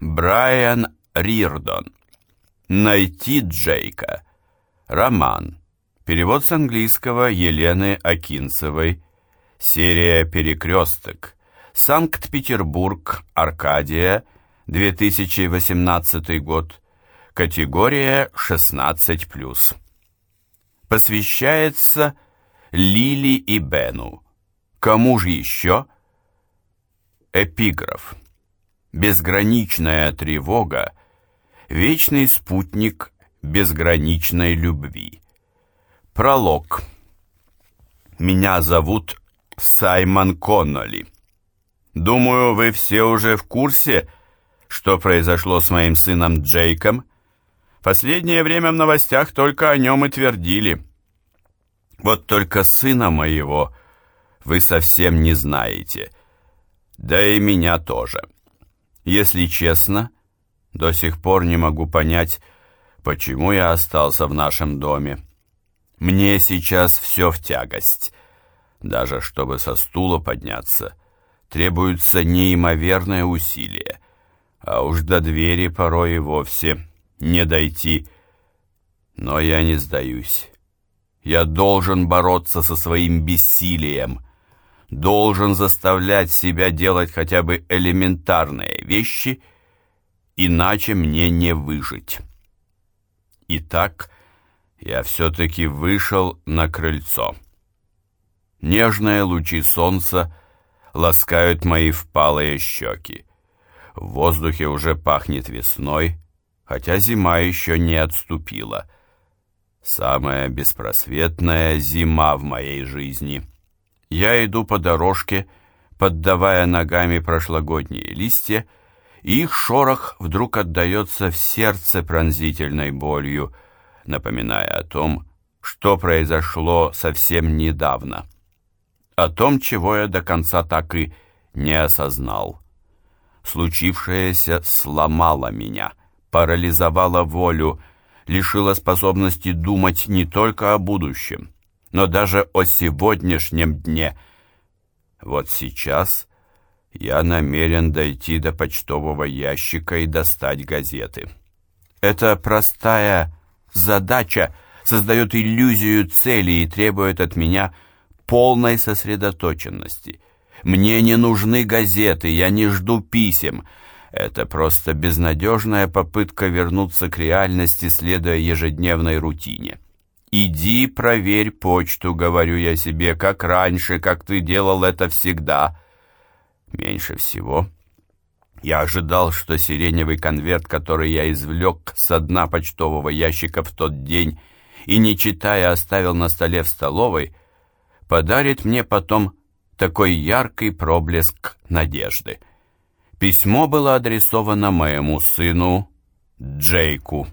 Брайан Рирдон. Найти Джейка. Роман. Перевод с английского Елены Акинцевой. Серия «Перекресток». Санкт-Петербург, Аркадия, 2018 год. Категория 16+. Посвящается Лили и Бену. Кому же еще? Эпиграф. Безграничная тревога — вечный спутник безграничной любви. Пролог. Меня зовут Саймон Конноли. Думаю, вы все уже в курсе, что произошло с моим сыном Джейком. Последнее время в новостях только о нем и твердили. Вот только сына моего вы совсем не знаете. Да и меня тоже. Если честно, до сих пор не могу понять, почему я остался в нашем доме. Мне сейчас все в тягость. Даже чтобы со стула подняться, требуются неимоверные усилия. А уж до двери порой и вовсе не дойти. Но я не сдаюсь. Я должен бороться со своим бессилием. Должен заставлять себя делать хотя бы элементарные вещи, иначе мне не выжить. Итак, я все-таки вышел на крыльцо. Нежные лучи солнца ласкают мои впалые щеки. В воздухе уже пахнет весной, хотя зима еще не отступила. Самая беспросветная зима в моей жизни. Я иду по дорожке, поддавая ногами прошлогодние листья, и их шорох вдруг отдается в сердце пронзительной болью — напоминая о том, что произошло совсем недавно, о том, чего я до конца так и не осознал. Случившееся сломало меня, парализовало волю, лишило способности думать не только о будущем, но даже о сегодняшнем дне. Вот сейчас я намерен дойти до почтового ящика и достать газеты. Это простая задача создает иллюзию цели и требует от меня полной сосредоточенности. Мне не нужны газеты, я не жду писем. Это просто безнадежная попытка вернуться к реальности, следуя ежедневной рутине. «Иди проверь почту», — говорю я себе, — «как раньше, как ты делал это всегда». Меньше всего я ожидал, что сиреневый конверт, который я извлек с дна почтового ящика в тот день и, не читая, оставил на столе в столовой, подарит мне потом такой яркий проблеск надежды. Письмо было адресовано моему сыну Джейку.